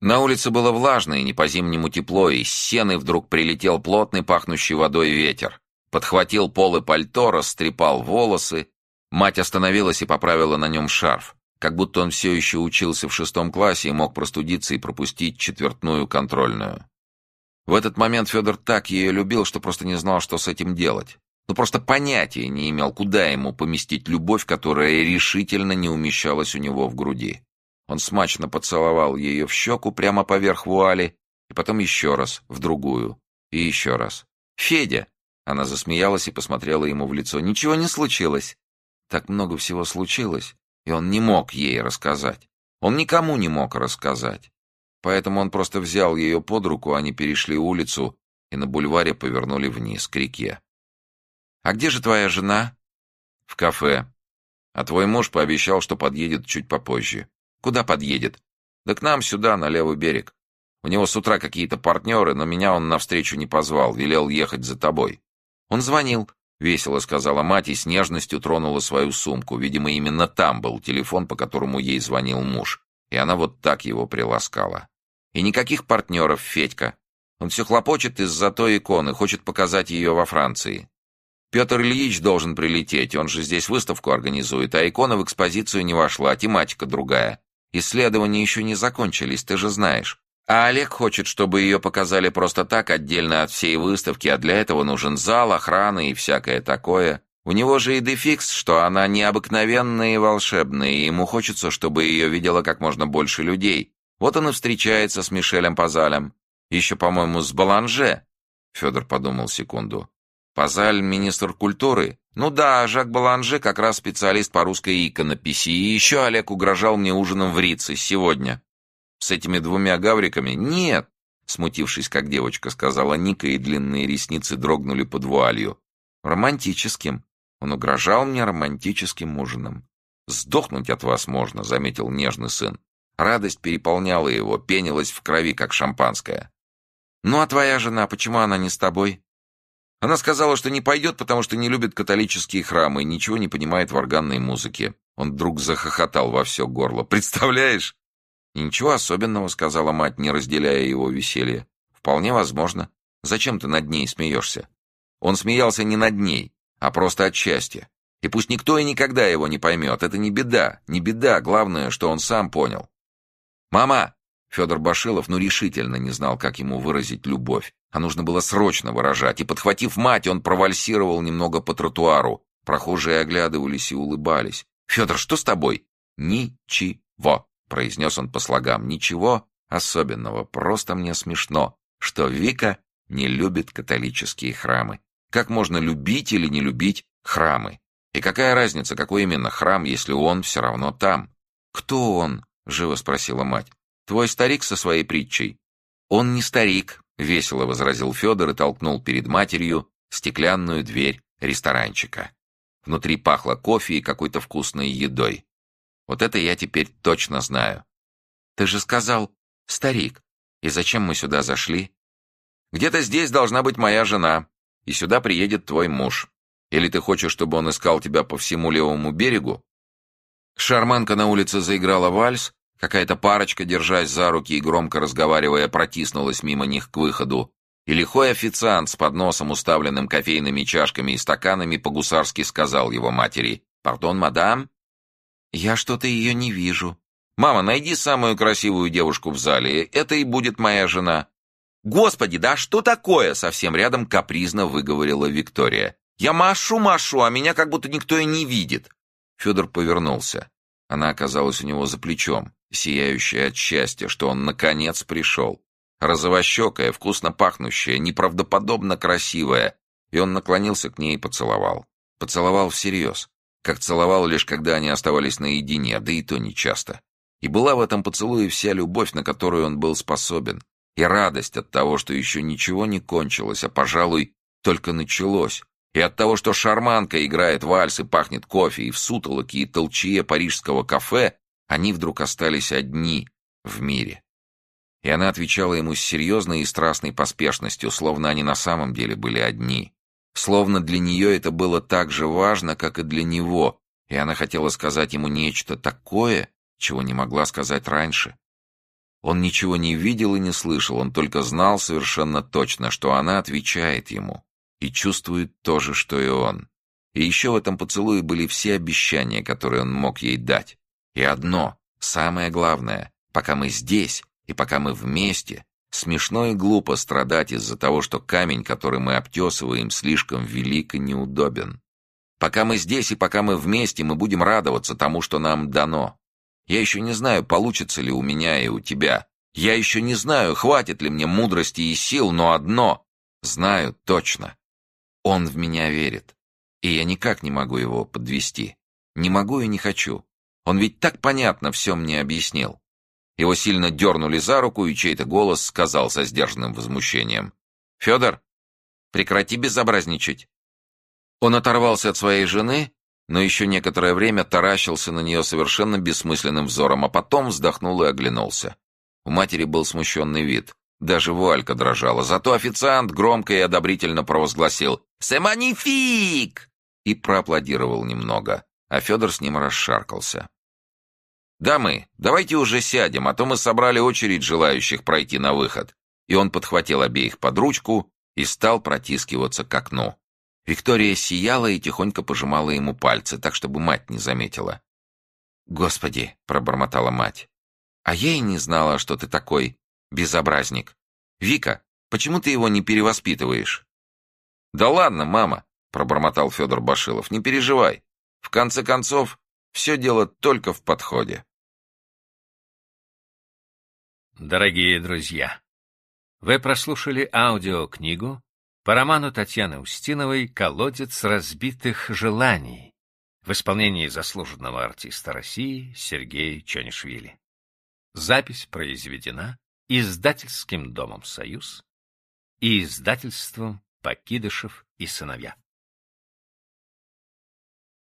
На улице было влажно и не по-зимнему тепло, и с сены вдруг прилетел плотный пахнущий водой ветер. Подхватил полы пальто, растрепал волосы. Мать остановилась и поправила на нем шарф, как будто он все еще учился в шестом классе и мог простудиться и пропустить четвертную контрольную. В этот момент Федор так ее любил, что просто не знал, что с этим делать. Ну, просто понятия не имел, куда ему поместить любовь, которая решительно не умещалась у него в груди. Он смачно поцеловал ее в щеку прямо поверх вуали, и потом еще раз, в другую, и еще раз. «Федя!» Она засмеялась и посмотрела ему в лицо. «Ничего не случилось!» Так много всего случилось, и он не мог ей рассказать. Он никому не мог рассказать. Поэтому он просто взял ее под руку, они перешли улицу и на бульваре повернули вниз, к реке. «А где же твоя жена?» «В кафе. А твой муж пообещал, что подъедет чуть попозже». «Куда подъедет?» «Да к нам сюда, на левый берег. У него с утра какие-то партнеры, но меня он навстречу не позвал, велел ехать за тобой». «Он звонил», — весело сказала мать и с нежностью тронула свою сумку. Видимо, именно там был телефон, по которому ей звонил муж. И она вот так его приласкала. «И никаких партнеров, Федька. Он все хлопочет из-за той иконы, хочет показать ее во Франции. Петр Ильич должен прилететь, он же здесь выставку организует, а икона в экспозицию не вошла, тематика другая. Исследования еще не закончились, ты же знаешь. А Олег хочет, чтобы ее показали просто так, отдельно от всей выставки, а для этого нужен зал, охрана и всякое такое. У него же и дефикс, что она необыкновенная и волшебная, и ему хочется, чтобы ее видело как можно больше людей. Вот он и встречается с Мишелем Пазалем. Еще, по-моему, с Баланже. Федор подумал секунду. Пазаль — министр культуры? Ну да, Жак Баланже как раз специалист по русской иконописи. И еще Олег угрожал мне ужином в Рице сегодня. С этими двумя гавриками? Нет, смутившись, как девочка сказала Ника, и длинные ресницы дрогнули под вуалью. Романтическим. Он угрожал мне романтическим ужином. «Сдохнуть от вас можно», — заметил нежный сын. Радость переполняла его, пенилась в крови, как шампанское. «Ну а твоя жена, почему она не с тобой?» Она сказала, что не пойдет, потому что не любит католические храмы и ничего не понимает в органной музыке. Он вдруг захохотал во все горло. «Представляешь?» «Ничего особенного», — сказала мать, не разделяя его веселье. «Вполне возможно. Зачем ты над ней смеешься?» Он смеялся не над ней, а просто от счастья. И пусть никто и никогда его не поймет. Это не беда, не беда. Главное, что он сам понял. «Мама!» Федор Башилов ну решительно не знал, как ему выразить любовь, а нужно было срочно выражать, и, подхватив мать, он провальсировал немного по тротуару. Прохожие оглядывались и улыбались. «Федор, что с тобой?» «Ничего», — произнес он по слогам. «Ничего особенного, просто мне смешно, что Вика не любит католические храмы. Как можно любить или не любить храмы? И какая разница, какой именно храм, если он все равно там?» «Кто он?» — живо спросила мать. Твой старик со своей притчей. Он не старик, весело возразил Федор и толкнул перед матерью стеклянную дверь ресторанчика. Внутри пахло кофе и какой-то вкусной едой. Вот это я теперь точно знаю. Ты же сказал «старик». И зачем мы сюда зашли? Где-то здесь должна быть моя жена, и сюда приедет твой муж. Или ты хочешь, чтобы он искал тебя по всему левому берегу? Шарманка на улице заиграла вальс, Какая-то парочка, держась за руки и громко разговаривая, протиснулась мимо них к выходу. И лихой официант с подносом, уставленным кофейными чашками и стаканами, по-гусарски сказал его матери. «Пардон, мадам?» «Я что-то ее не вижу». «Мама, найди самую красивую девушку в зале. Это и будет моя жена». «Господи, да что такое?» — совсем рядом капризно выговорила Виктория. «Я машу-машу, а меня как будто никто и не видит». Федор повернулся. Она оказалась у него за плечом сияющая от счастья, что он наконец пришел. Розовощекая, вкусно пахнущая, неправдоподобно красивая, и он наклонился к ней и поцеловал. Поцеловал всерьез, как целовал лишь когда они оставались наедине, да и то нечасто. И была в этом поцелуе вся любовь, на которую он был способен, и радость от того, что еще ничего не кончилось, а, пожалуй, только началось, и от того, что шарманка играет вальс и пахнет кофе, и в сутолоке и толчье парижского кафе они вдруг остались одни в мире. И она отвечала ему с серьезной и страстной поспешностью, словно они на самом деле были одни. Словно для нее это было так же важно, как и для него, и она хотела сказать ему нечто такое, чего не могла сказать раньше. Он ничего не видел и не слышал, он только знал совершенно точно, что она отвечает ему и чувствует то же, что и он. И еще в этом поцелуе были все обещания, которые он мог ей дать. И одно, самое главное, пока мы здесь и пока мы вместе, смешно и глупо страдать из-за того, что камень, который мы обтесываем, слишком велик и неудобен. Пока мы здесь и пока мы вместе, мы будем радоваться тому, что нам дано. Я еще не знаю, получится ли у меня и у тебя. Я еще не знаю, хватит ли мне мудрости и сил, но одно знаю точно. Он в меня верит, и я никак не могу его подвести. Не могу и не хочу. Он ведь так понятно все мне объяснил. Его сильно дернули за руку, и чей-то голос сказал со сдержанным возмущением. «Федор, прекрати безобразничать. Он оторвался от своей жены, но еще некоторое время таращился на нее совершенно бессмысленным взором, а потом вздохнул и оглянулся. У матери был смущенный вид. Даже вуалька дрожала. Зато официант громко и одобрительно провозгласил «Семанифик!» и проаплодировал немного, а Федор с ним расшаркался. «Дамы, давайте уже сядем, а то мы собрали очередь желающих пройти на выход». И он подхватил обеих под ручку и стал протискиваться к окну. Виктория сияла и тихонько пожимала ему пальцы, так, чтобы мать не заметила. «Господи!» — пробормотала мать. «А я и не знала, что ты такой безобразник. Вика, почему ты его не перевоспитываешь?» «Да ладно, мама!» — пробормотал Федор Башилов. «Не переживай. В конце концов, все дело только в подходе». Дорогие друзья, вы прослушали аудиокнигу по роману Татьяны Устиновой «Колодец разбитых желаний» в исполнении заслуженного артиста России Сергея Чонишвили. Запись произведена издательским домом «Союз» и издательством «Покидышев и сыновья».